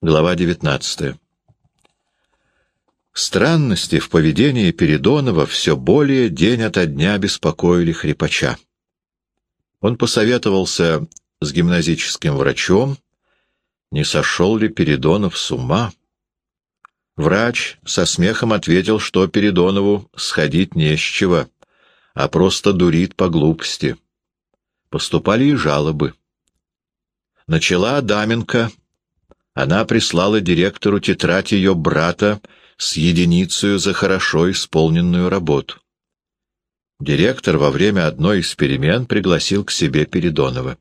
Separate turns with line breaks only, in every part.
Глава 19. Странности в поведении Передонова все более день ото дня беспокоили хрипача. Он посоветовался с гимназическим врачом, не сошел ли Передонов с ума. Врач со смехом ответил, что Передонову сходить не с чего, а просто дурит по глупости. Поступали и жалобы. Начала Адаменко она прислала директору тетрадь ее брата с единицей за хорошо исполненную работу. Директор во время одной из перемен пригласил к себе Передонова.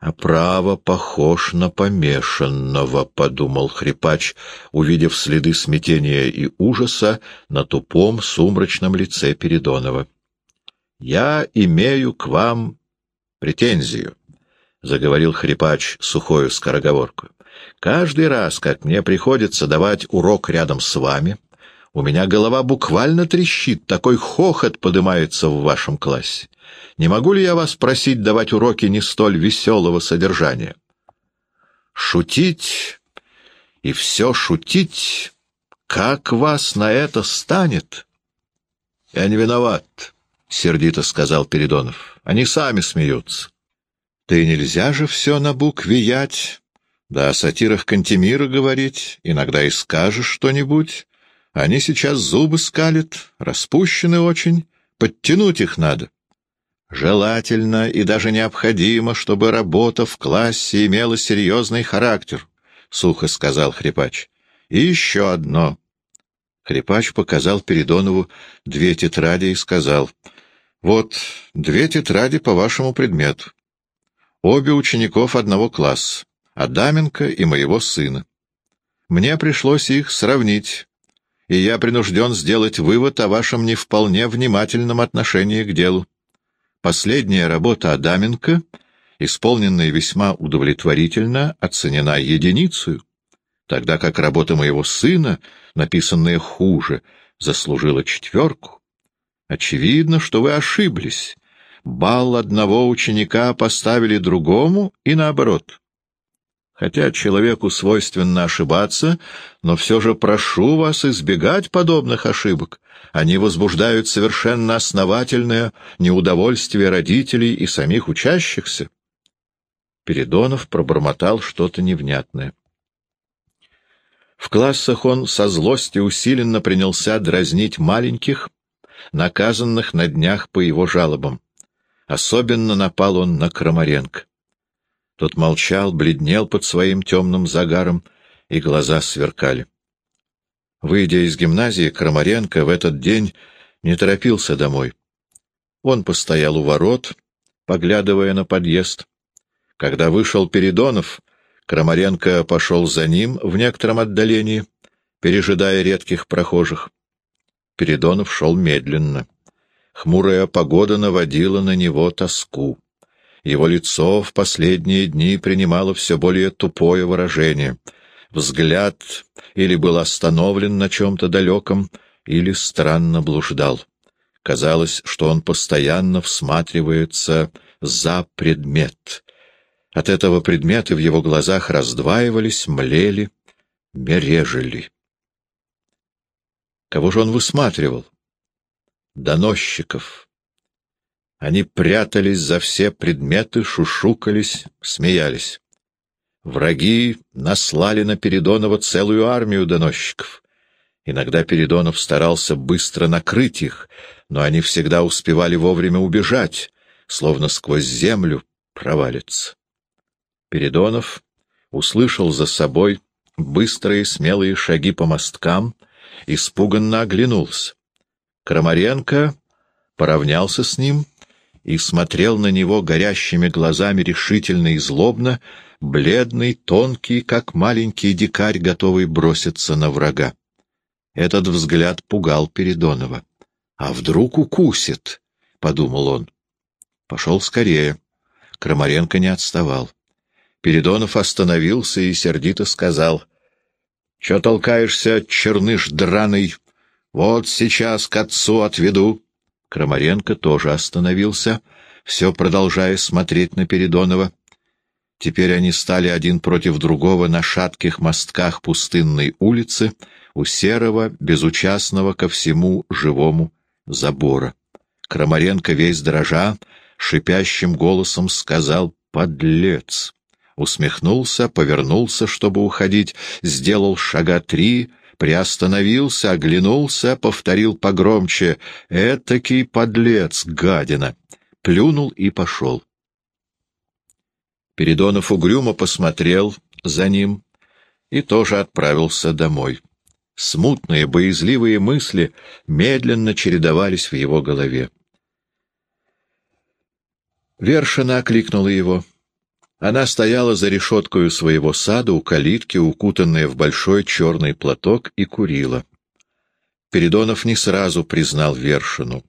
«А право похож на помешанного», — подумал хрипач, увидев следы смятения и ужаса на тупом сумрачном лице Передонова. «Я имею к вам претензию», — заговорил хрипач сухою скороговоркой. Каждый раз, как мне приходится давать урок рядом с вами, у меня голова буквально трещит, такой хохот поднимается в вашем классе. Не могу ли я вас просить давать уроки не столь веселого содержания? Шутить и все шутить, как вас на это станет? Я не виноват, — сердито сказал Передонов. Они сами смеются. Ты нельзя же все на букве ять, да о сатирах Кантемира говорить, иногда и скажешь что-нибудь. Они сейчас зубы скалят, распущены очень, подтянуть их надо. Желательно и даже необходимо, чтобы работа в классе имела серьезный характер, — сухо сказал Хрипач. И еще одно. Хрипач показал Передонову две тетради и сказал, — Вот, две тетради по вашему предмету. Обе учеников одного класса. Адаменко и моего сына. Мне пришлось их сравнить, и я принужден сделать вывод о вашем не вполне внимательном отношении к делу. Последняя работа Адаменко, исполненная весьма удовлетворительно, оценена единицей, тогда как работа моего сына, написанная хуже, заслужила четверку. Очевидно, что вы ошиблись. Балл одного ученика поставили другому и наоборот. Хотя человеку свойственно ошибаться, но все же прошу вас избегать подобных ошибок. Они возбуждают совершенно основательное неудовольствие родителей и самих учащихся. Передонов пробормотал что-то невнятное. В классах он со злостью усиленно принялся дразнить маленьких, наказанных на днях по его жалобам. Особенно напал он на Крамаренко. Тот молчал, бледнел под своим темным загаром, и глаза сверкали. Выйдя из гимназии, Крамаренко в этот день не торопился домой. Он постоял у ворот, поглядывая на подъезд. Когда вышел Передонов, Крамаренко пошел за ним в некотором отдалении, пережидая редких прохожих. Передонов шел медленно. Хмурая погода наводила на него тоску. Его лицо в последние дни принимало все более тупое выражение. Взгляд или был остановлен на чем-то далеком, или странно блуждал. Казалось, что он постоянно всматривается за предмет. От этого предметы в его глазах раздваивались, млели, мережили. Кого же он высматривал? Доносчиков. Они прятались за все предметы, шушукались, смеялись. Враги наслали на Передонова целую армию доносчиков. Иногда Передонов старался быстро накрыть их, но они всегда успевали вовремя убежать, словно сквозь землю провалиться. Передонов услышал за собой быстрые смелые шаги по мосткам, испуганно оглянулся. Крамаренко поравнялся с ним и смотрел на него горящими глазами решительно и злобно, бледный, тонкий, как маленький дикарь, готовый броситься на врага. Этот взгляд пугал Передонова. «А вдруг укусит?» — подумал он. Пошел скорее. Крамаренко не отставал. Передонов остановился и сердито сказал. — Че толкаешься, черныш драный? Вот сейчас к отцу отведу. Крамаренко тоже остановился, все продолжая смотреть на Передонова. Теперь они стали один против другого на шатких мостках пустынной улицы у серого, безучастного ко всему живому забора. Крамаренко весь дрожа, шипящим голосом сказал «Подлец!» Усмехнулся, повернулся, чтобы уходить, сделал шага три, приостановился, оглянулся, повторил погромче «Этакий подлец, гадина!» Плюнул и пошел. Передонов угрюмо посмотрел за ним и тоже отправился домой. Смутные, боязливые мысли медленно чередовались в его голове. Вершина окликнула его. Она стояла за решеткою своего сада у калитки, укутанная в большой черный платок, и курила. Передонов не сразу признал Вершину.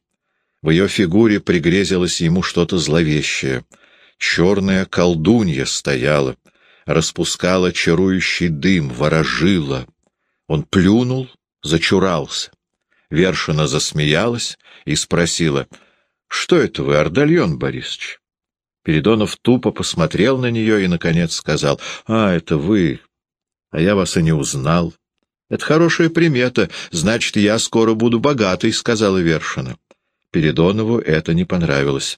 В ее фигуре пригрезилось ему что-то зловещее — Черная колдунья стояла, распускала чарующий дым, ворожила. Он плюнул, зачурался. Вершина засмеялась и спросила, «Что это вы, Ордальон Борисович?» Передонов тупо посмотрел на нее и, наконец, сказал, «А, это вы, а я вас и не узнал». «Это хорошая примета, значит, я скоро буду богатой», — сказала Вершина. Передонову это не понравилось.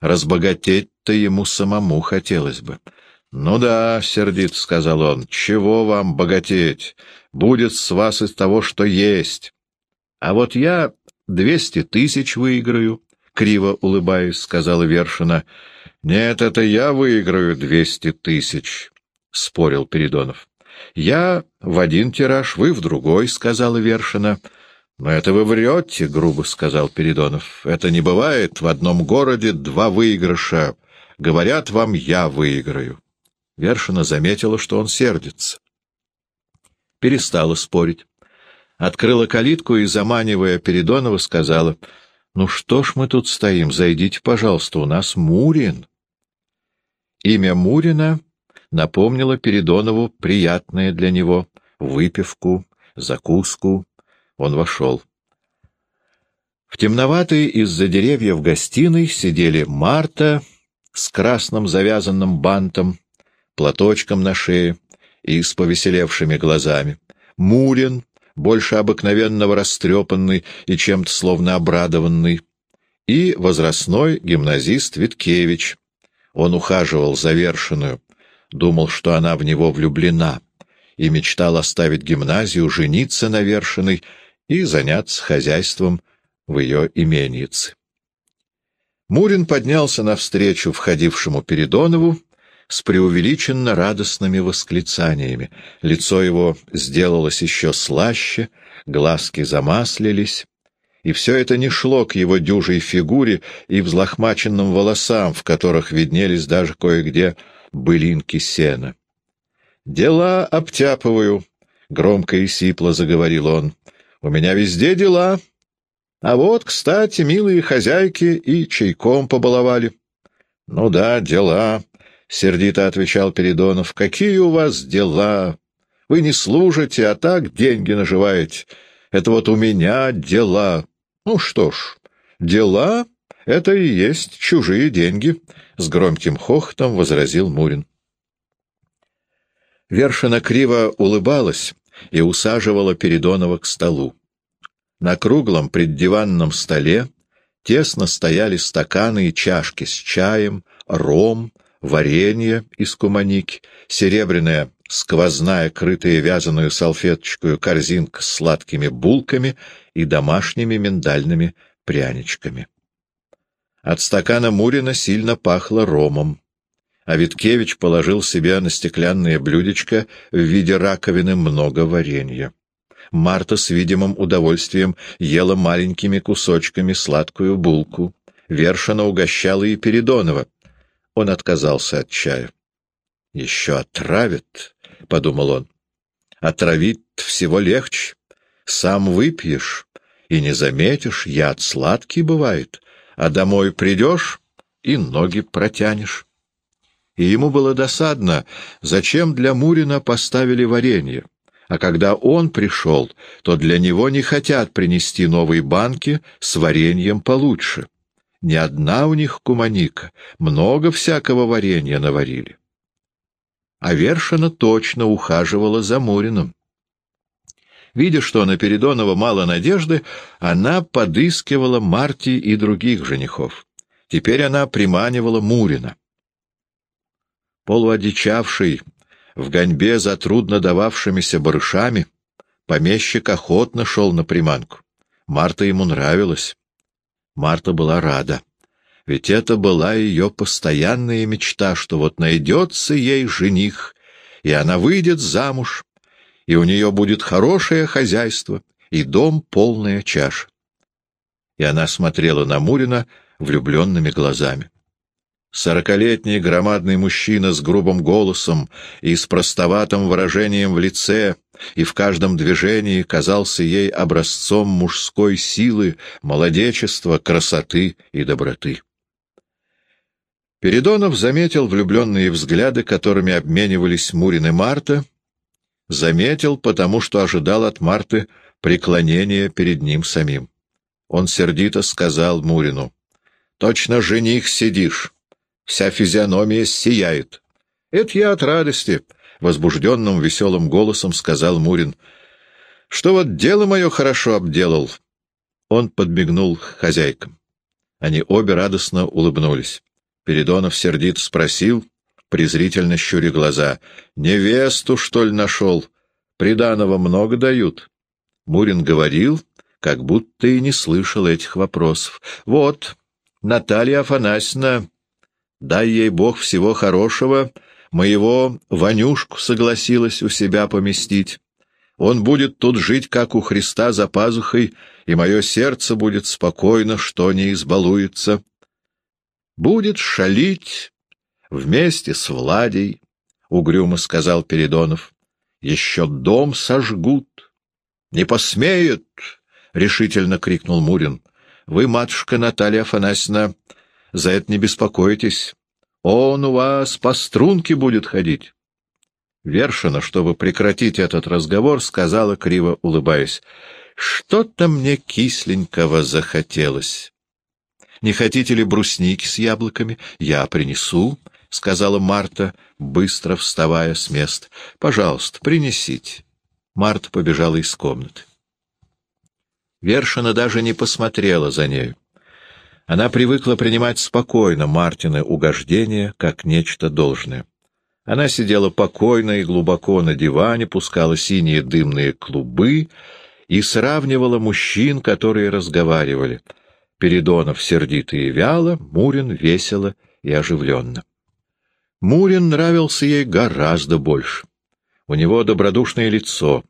Разбогатеть-то ему самому хотелось бы. — Ну да, — сердит, — сказал он, — чего вам богатеть? Будет с вас из того, что есть. А вот я двести тысяч выиграю, — криво улыбаясь, сказала Вершина. — Нет, это я выиграю двести тысяч, — спорил Передонов. — Я в один тираж, вы в другой, — сказала Вершина. — «Но это вы врете», — грубо сказал Передонов. «Это не бывает в одном городе два выигрыша. Говорят вам, я выиграю». Вершина заметила, что он сердится. Перестала спорить. Открыла калитку и, заманивая Передонова, сказала, «Ну что ж мы тут стоим? Зайдите, пожалуйста, у нас Мурин». Имя Мурина напомнило Передонову приятное для него выпивку, закуску, он вошел. В темноватой из-за деревьев гостиной сидели Марта с красным завязанным бантом, платочком на шее и с повеселевшими глазами, Мурин, больше обыкновенного растрепанный и чем-то словно обрадованный, и возрастной гимназист Виткевич. Он ухаживал за Вершиную, думал, что она в него влюблена, и мечтал оставить гимназию, жениться на Вершиной и заняться хозяйством в ее именице. Мурин поднялся навстречу входившему Передонову с преувеличенно радостными восклицаниями. Лицо его сделалось еще слаще, глазки замаслились, и все это не шло к его дюжей фигуре и взлохмаченным волосам, в которых виднелись даже кое-где былинки сена. «Дела обтяпываю», — громко и сипло заговорил он. У меня везде дела. А вот, кстати, милые хозяйки и чайком побаловали. — Ну да, дела, — сердито отвечал Передонов. — Какие у вас дела? Вы не служите, а так деньги наживаете. Это вот у меня дела. Ну что ж, дела — это и есть чужие деньги, — с громким хохотом возразил Мурин. Вершина криво улыбалась, и усаживала Передонова к столу. На круглом преддиванном столе тесно стояли стаканы и чашки с чаем, ром, варенье из куманики, серебряная сквозная, крытая вязаную салфеточкой корзинка с сладкими булками и домашними миндальными пряничками. От стакана Мурина сильно пахло ромом а Виткевич положил себе на стеклянное блюдечко в виде раковины много варенья. Марта с видимым удовольствием ела маленькими кусочками сладкую булку. Вершина угощала и Передонова. Он отказался от чая. «Еще отравят», — подумал он. «Отравить всего легче. Сам выпьешь и не заметишь, яд сладкий бывает, а домой придешь и ноги протянешь» и ему было досадно, зачем для Мурина поставили варенье. А когда он пришел, то для него не хотят принести новые банки с вареньем получше. Не одна у них куманика, много всякого варенья наварили. а Вершина точно ухаживала за Муриным. Видя, что на Передонова мало надежды, она подыскивала Марти и других женихов. Теперь она приманивала Мурина. Полуодичавший, в гоньбе за трудно дававшимися барышами, помещик охотно шел на приманку. Марта ему нравилась. Марта была рада. Ведь это была ее постоянная мечта, что вот найдется ей жених, и она выйдет замуж, и у нее будет хорошее хозяйство, и дом полная чаша. И она смотрела на Мурина влюбленными глазами. Сорокалетний громадный мужчина с грубым голосом и с простоватым выражением в лице и в каждом движении казался ей образцом мужской силы, молодечества, красоты и доброты. Передонов заметил влюбленные взгляды, которыми обменивались Мурин и Марта, заметил, потому что ожидал от Марты преклонения перед ним самим. Он сердито сказал Мурину, «Точно жених сидишь, вся физиономия сияет». «Это я от радости», — возбужденным веселым голосом сказал Мурин. «Что вот дело мое хорошо обделал». Он подмигнул хозяйкам. Они обе радостно улыбнулись. Передонов сердито спросил, презрительно щуря глаза, «Невесту, что ли, нашел? Приданого много дают?» Мурин говорил, как будто и не слышал этих вопросов. «Вот, Наталья Афанасьевна, дай ей Бог всего хорошего, моего Ванюшку согласилась у себя поместить. Он будет тут жить, как у Христа за пазухой, и мое сердце будет спокойно, что не избалуется» будет шалить вместе с Владей, — угрюмо сказал Передонов. — Еще дом сожгут. — Не посмеют! — решительно крикнул Мурин. — Вы, матушка Наталья Афанасьевна, за это не беспокойтесь. Он у вас по струнке будет ходить. Вершина, чтобы прекратить этот разговор, сказала, криво улыбаясь, — Что-то мне кисленького захотелось. Не хотите ли брусники с яблоками? Я принесу, — сказала Марта, быстро вставая с места. — Пожалуйста, принесите. Марта побежала из комнаты. Вершина даже не посмотрела за нею. Она привыкла принимать спокойно Мартины угождения как нечто должное. Она сидела покойно и глубоко на диване, пускала синие дымные клубы и сравнивала мужчин, которые разговаривали — Передонов сердито и вяло, Мурин весело и оживленно. Мурин нравился ей гораздо больше. У него добродушное лицо,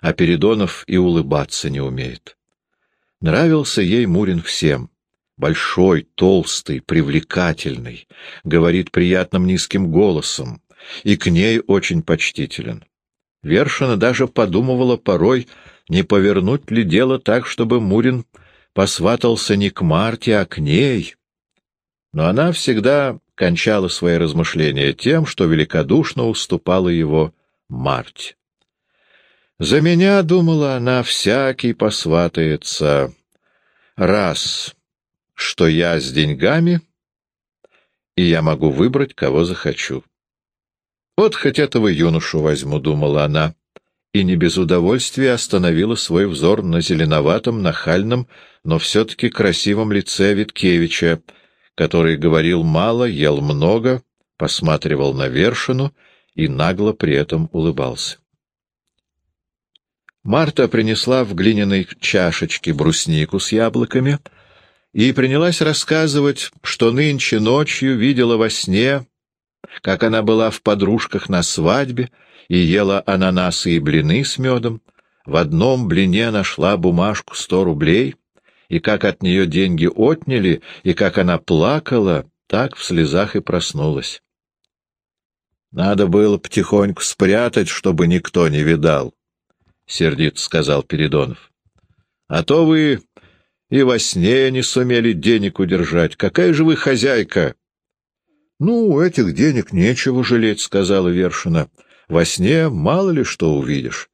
а Передонов и улыбаться не умеет. Нравился ей Мурин всем. Большой, толстый, привлекательный, говорит приятным низким голосом, и к ней очень почтителен. Вершина даже подумывала порой, не повернуть ли дело так, чтобы Мурин посватался не к Марте, а к ней. Но она всегда кончала свои размышления тем, что великодушно уступала его Марте. «За меня, — думала она, — всякий посватается. Раз, что я с деньгами, и я могу выбрать, кого захочу. Вот хоть этого юношу возьму, — думала она, и не без удовольствия остановила свой взор на зеленоватом, нахальном, но все-таки красивом лице Виткевича, который говорил мало, ел много, посматривал на вершину и нагло при этом улыбался. Марта принесла в глиняной чашечке бруснику с яблоками и принялась рассказывать, что нынче ночью видела во сне, как она была в подружках на свадьбе, и ела ананасы и блины с медом, в одном блине нашла бумажку сто рублей, и как от нее деньги отняли, и как она плакала, так в слезах и проснулась. Надо было потихоньку спрятать, чтобы никто не видал, — сердито сказал Передонов. — А то вы и во сне не сумели денег удержать. Какая же вы хозяйка? — Ну, этих денег нечего жалеть, — сказала Вершина. Во сне мало ли что увидишь.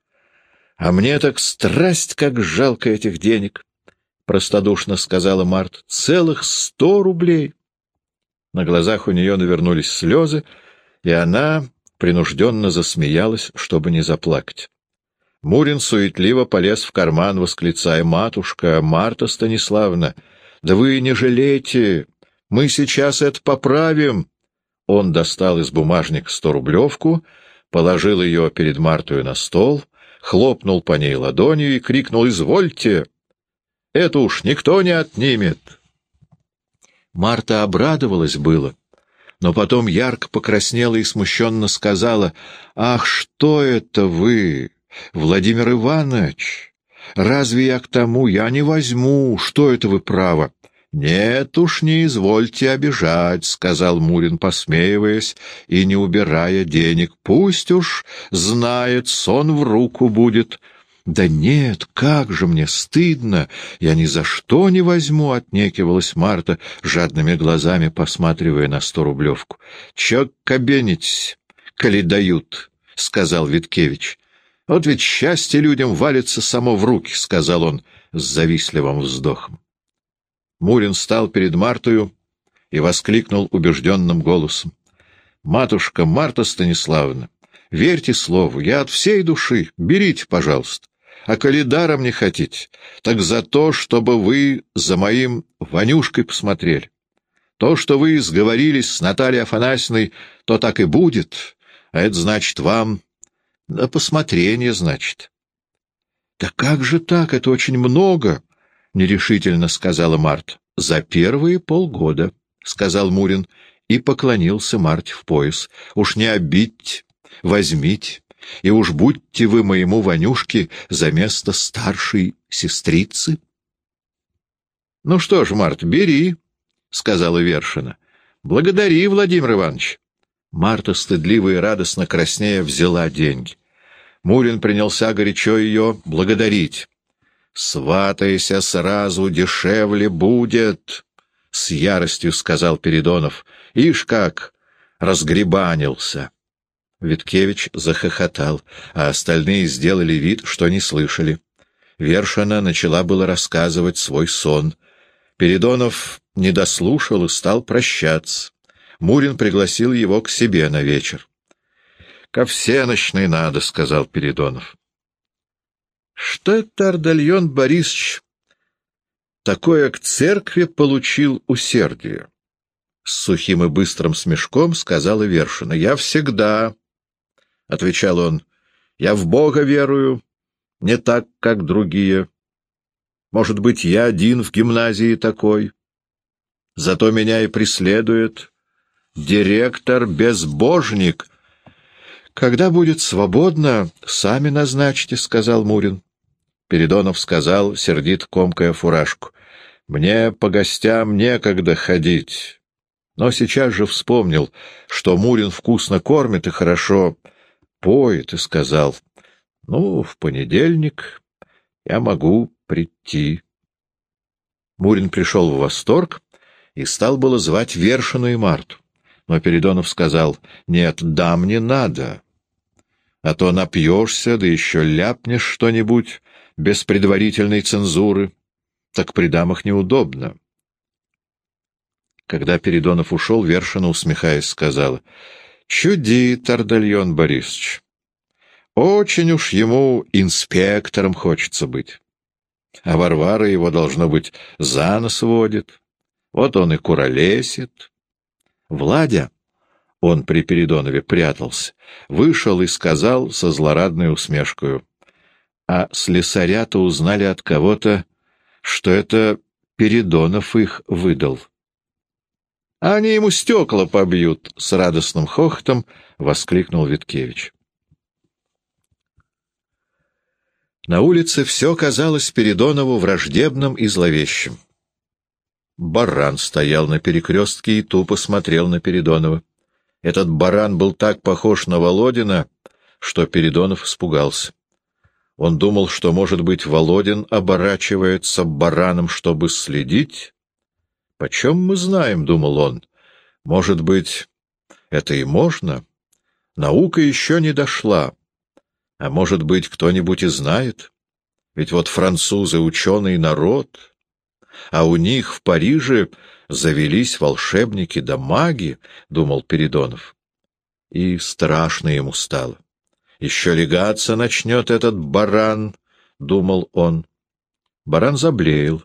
А мне так страсть, как жалко этих денег, — простодушно сказала Март. Целых сто рублей. На глазах у нее навернулись слезы, и она принужденно засмеялась, чтобы не заплакать. Мурин суетливо полез в карман, восклицая «Матушка, Марта Станиславна, да вы не жалейте, мы сейчас это поправим!» Он достал из бумажника сто-рублевку, положил ее перед Мартою на стол, хлопнул по ней ладонью и крикнул «Извольте! Это уж никто не отнимет!» Марта обрадовалась было, но потом ярко покраснела и смущенно сказала «Ах, что это вы, Владимир Иванович! Разве я к тому? Я не возьму. Что это вы право?» «Нет уж, не извольте обижать», — сказал Мурин, посмеиваясь и не убирая денег. «Пусть уж знает, сон в руку будет». «Да нет, как же мне стыдно! Я ни за что не возьму!» — отнекивалась Марта, жадными глазами посматривая на сто рублевку. «Чё кабенитесь, коли дают?» — сказал Виткевич. «Вот ведь счастье людям валится само в руки», — сказал он с завистливым вздохом. Мурин стал перед Мартою и воскликнул убежденным голосом. «Матушка Марта Станиславовна, верьте слову, я от всей души, берите, пожалуйста. А коли даром не хотите, так за то, чтобы вы за моим Ванюшкой посмотрели. То, что вы сговорились с Натальей Афанасьевной, то так и будет, а это значит вам на посмотрение, значит». «Да как же так? Это очень много!» — нерешительно сказала Март. — За первые полгода, — сказал Мурин и поклонился Марте в пояс. — Уж не обидьте, возьмите, и уж будьте вы моему Ванюшке за место старшей сестрицы. — Ну что ж, Март, бери, — сказала Вершина. — Благодари, Владимир Иванович. Марта, стыдливо и радостно краснея, взяла деньги. Мурин принялся горячо ее благодарить. «Сватайся сразу, дешевле будет!» — с яростью сказал Передонов. «Ишь как! Разгребанился!» Виткевич захохотал, а остальные сделали вид, что не слышали. Вершина начала было рассказывать свой сон. Передонов не дослушал и стал прощаться. Мурин пригласил его к себе на вечер. — Ко всеночной надо, — сказал Передонов. Что это Ардальон Борисович такое к церкви получил усердие? С сухим и быстрым смешком сказала Вершина. «Я всегда, — отвечал он, — я в Бога верую, не так, как другие. Может быть, я один в гимназии такой. Зато меня и преследует директор-безбожник. Когда будет свободно, сами назначьте, — сказал Мурин. Передонов сказал, сердит комкая фуражку. «Мне по гостям некогда ходить». Но сейчас же вспомнил, что Мурин вкусно кормит и хорошо поет, и сказал, «Ну, в понедельник я могу прийти». Мурин пришел в восторг и стал было звать Вершину и Марту. Но Передонов сказал, «Нет, дам не надо, а то напьешься, да еще ляпнешь что-нибудь, без предварительной цензуры, так при дамах неудобно. Когда Передонов ушел, Вершина, усмехаясь, сказала, «Чудит, Ардальон Борисович. Очень уж ему инспектором хочется быть. А Варвара его, должно быть, за нос водит. Вот он и куролесит. Владя, он при Передонове прятался, вышел и сказал со злорадной усмешкою, а слесаря-то узнали от кого-то, что это Передонов их выдал. «Они ему стекла побьют!» — с радостным хохотом воскликнул Виткевич. На улице все казалось Передонову враждебным и зловещим. Баран стоял на перекрестке и тупо смотрел на Передонова. Этот баран был так похож на Володина, что Передонов испугался. Он думал, что, может быть, Володин оборачивается бараном, чтобы следить. «Почем мы знаем?» — думал он. «Может быть, это и можно? Наука еще не дошла. А может быть, кто-нибудь и знает? Ведь вот французы — ученый народ, а у них в Париже завелись волшебники да маги», — думал Передонов. и страшно ему стало. Еще легаться начнет этот баран, — думал он. Баран заблеял.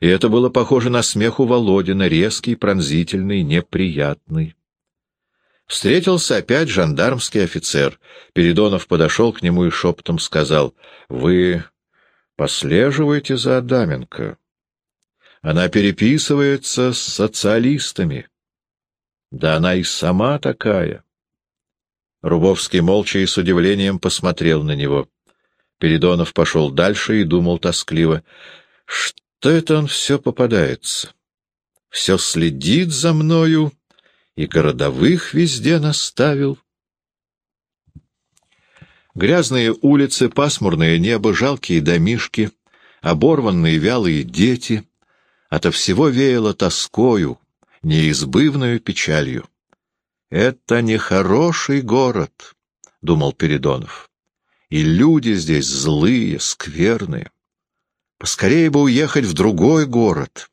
И это было похоже на смех у Володина, резкий, пронзительный, неприятный. Встретился опять жандармский офицер. Передонов подошел к нему и шепотом сказал, — Вы послеживаете за Адаменко. Она переписывается с социалистами. Да она и сама такая. Рубовский молча и с удивлением посмотрел на него. Передонов пошел дальше и думал тоскливо. Что это он все попадается? Все следит за мною и городовых везде наставил. Грязные улицы, пасмурное небо, жалкие домишки, оборванные вялые дети — ото всего веяло тоскою, неизбывную печалью. «Это нехороший город», — думал Передонов, — «и люди здесь злые, скверные. Поскорее бы уехать в другой город,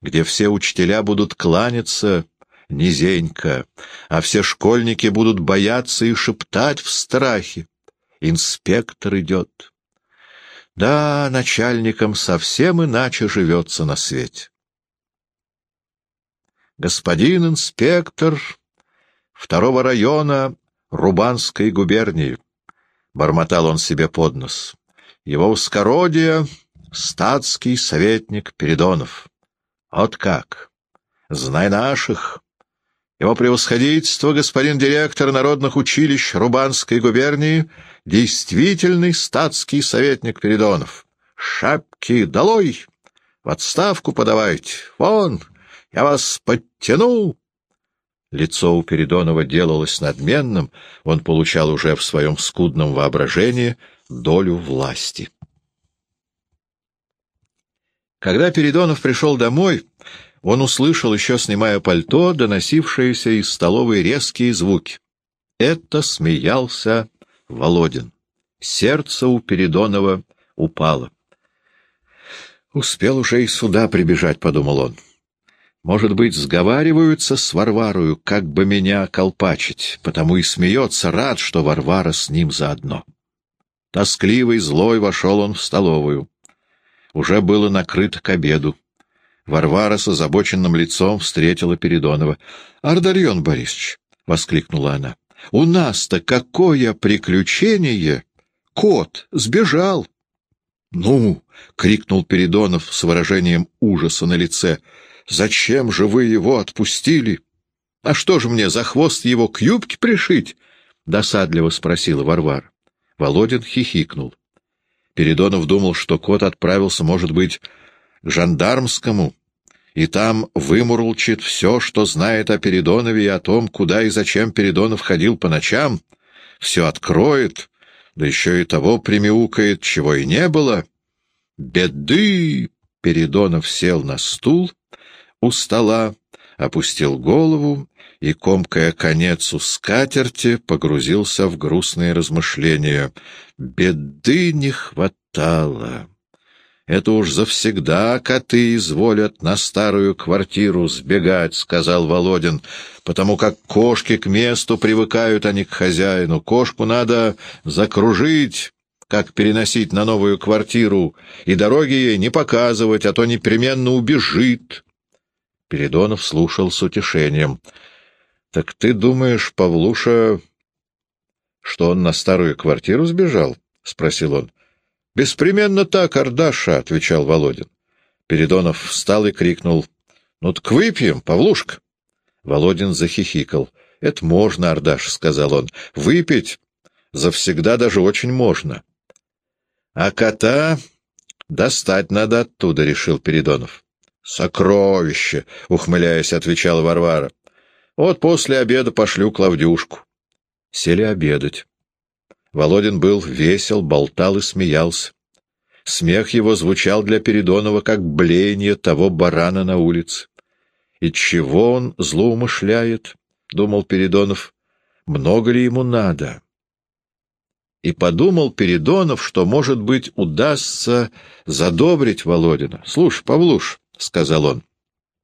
где все учителя будут кланяться низенько, а все школьники будут бояться и шептать в страхе. Инспектор идет. Да, начальникам совсем иначе живется на свете. Господин инспектор второго района Рубанской губернии. Бормотал он себе под нос. Его ускородие — статский советник Передонов. Вот как! Знай наших! Его превосходительство, господин директор народных училищ Рубанской губернии, действительный статский советник Передонов. Шапки долой! В отставку подавайте! Вон! Я вас подтяну! Лицо у Передонова делалось надменным, он получал уже в своем скудном воображении долю власти. Когда Передонов пришел домой, он услышал, еще снимая пальто, доносившиеся из столовой резкие звуки. Это смеялся Володин. Сердце у Передонова упало. «Успел уже и сюда прибежать», — подумал он. Может быть, сговариваются с Варварою, как бы меня колпачить, потому и смеется, рад, что Варвара с ним заодно. Тоскливый, злой вошел он в столовую. Уже было накрыто к обеду. Варвара с озабоченным лицом встретила Передонова. — Ардарьон Борисович! — воскликнула она. — У нас-то какое приключение! Кот сбежал! — Ну! — крикнул Передонов с выражением ужаса на лице — Зачем же вы его отпустили? А что же мне, за хвост его к юбке пришить? — досадливо спросила Варвара. Володин хихикнул. Передонов думал, что кот отправился, может быть, к жандармскому, и там вымурлчит все, что знает о Передонове и о том, куда и зачем Передонов ходил по ночам, все откроет, да еще и того примяукает, чего и не было. Беды! Передонов сел на стул у стола, опустил голову и, комкая конец у скатерти, погрузился в грустные размышления. Беды не хватало. Это уж завсегда коты изволят на старую квартиру сбегать, — сказал Володин, — потому как кошки к месту привыкают, а не к хозяину. Кошку надо закружить, как переносить на новую квартиру, и дороги ей не показывать, а то непременно убежит. Передонов слушал с утешением. — Так ты думаешь, Павлуша, что он на старую квартиру сбежал? — спросил он. — Беспременно так, Ардаша, — отвечал Володин. Передонов встал и крикнул. — Ну так выпьем, Павлушка. Володин захихикал. — Это можно, Ардаш, — сказал он. — Выпить завсегда даже очень можно. — А кота достать надо оттуда, — решил Передонов. «Сокровище!» — ухмыляясь, отвечала Варвара. «Вот после обеда пошлю Клавдюшку». Сели обедать. Володин был весел, болтал и смеялся. Смех его звучал для Передонова, как блеяние того барана на улице. «И чего он злоумышляет?» — думал Передонов. «Много ли ему надо?» И подумал Передонов, что, может быть, удастся задобрить Володина. «Слушай, Павлуш, — сказал он,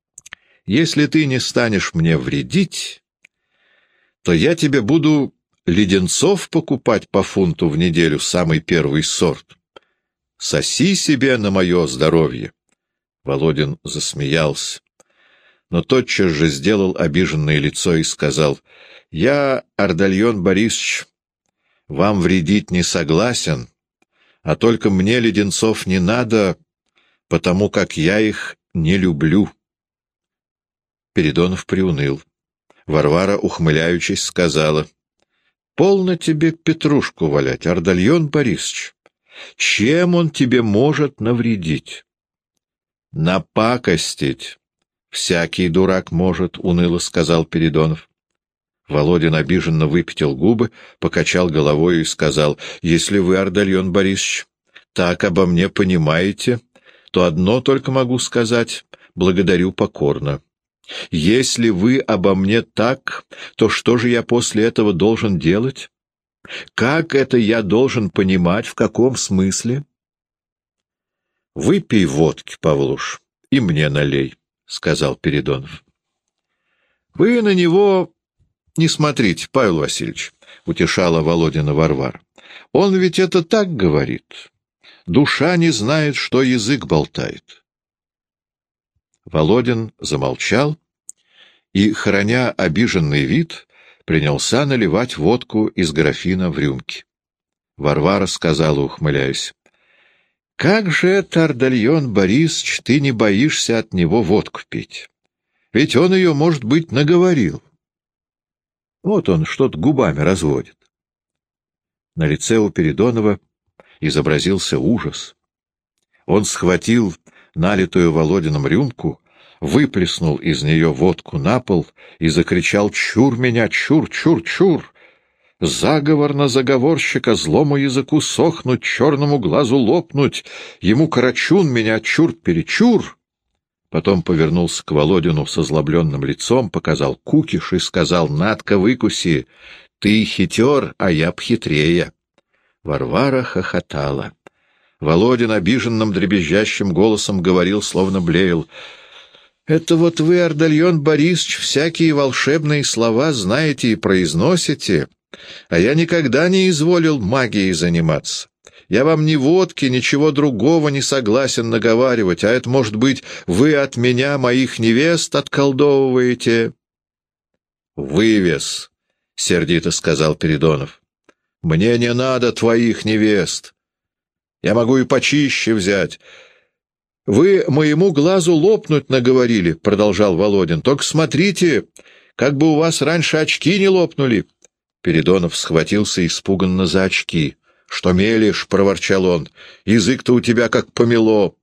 — «если ты не станешь мне вредить, то я тебе буду леденцов покупать по фунту в неделю самый первый сорт. Соси себе на мое здоровье. Володин засмеялся, но тотчас же сделал обиженное лицо и сказал, — Я, Ардальон Борисович, вам вредить не согласен, а только мне леденцов не надо, потому как я их не люблю. Передонов приуныл. Варвара, ухмыляючись, сказала, — Полно тебе петрушку валять, Ардальон Борисович. Чем он тебе может навредить? — Напакостить. Всякий дурак может, — уныло сказал Передонов. Володин обиженно выпятил губы, покачал головой и сказал, — Если вы, Ардальон Борисович, так обо мне понимаете, то одно только могу сказать — благодарю покорно. Если вы обо мне так, то что же я после этого должен делать? Как это я должен понимать, в каком смысле? — Выпей водки, Павлуш, и мне налей, — сказал Передонов. — Вы на него не смотрите, Павел Васильевич, — утешала Володина Варвар. — Он ведь это так говорит. Душа не знает, что язык болтает. Володин замолчал и, храня обиженный вид, принялся наливать водку из графина в рюмки. Варвара сказала, ухмыляясь, — Как же это, Ардальон Борисович, ты не боишься от него водку пить? Ведь он ее, может быть, наговорил. Вот он что-то губами разводит. На лице у Передонова изобразился ужас. Он схватил налитую Володином рюмку выплеснул из нее водку на пол и закричал «Чур меня! Чур! Чур! Чур!» Заговор на заговорщика, злому языку сохнуть, черному глазу лопнуть, ему карачун меня чур-перечур. Потом повернулся к Володину с озлобленным лицом, показал кукиш и сказал «Надка, выкуси! Ты хитер, а я б хитрее!» Варвара хохотала. Володин обиженным дребезжащим голосом говорил, словно блеял — это вот вы, Ардальон Борисович, всякие волшебные слова знаете и произносите, а я никогда не изволил магией заниматься. Я вам ни водки, ничего другого не согласен наговаривать, а это, может быть, вы от меня моих невест отколдовываете. — Вывез, — сердито сказал Передонов. — Мне не надо твоих невест. Я могу и почище взять. — Вы моему глазу лопнуть наговорили, — продолжал Володин. — Только смотрите, как бы у вас раньше очки не лопнули. Передонов схватился испуганно за очки. — Что мелешь? — проворчал он. — Язык-то у тебя как помело.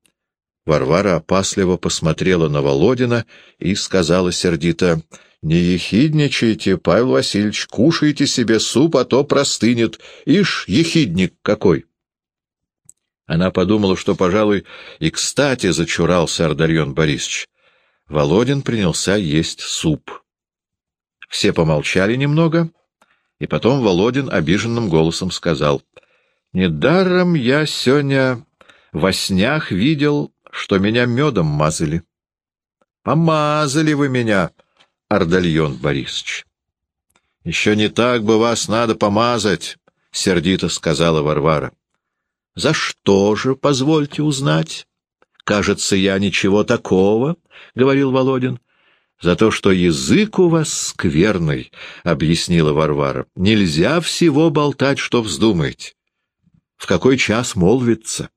Варвара опасливо посмотрела на Володина и сказала сердито. — Не ехидничайте, Павел Васильевич, кушайте себе суп, а то простынет. Ишь, ехидник какой! — она подумала, что, пожалуй, и кстати зачурался Ардарьон Борисович. Володин принялся есть суп. Все помолчали немного, и потом Володин обиженным голосом сказал, «Недаром я сегодня во снях видел, что меня медом мазали». «Помазали вы меня, Ардальон Борисович». «Еще не так бы вас надо помазать», — сердито сказала Варвара. — За что же, позвольте узнать? — Кажется, я ничего такого, — говорил Володин. — За то, что язык у вас скверный, — объяснила Варвара. — Нельзя всего болтать, что вздумаете. В какой час молвится?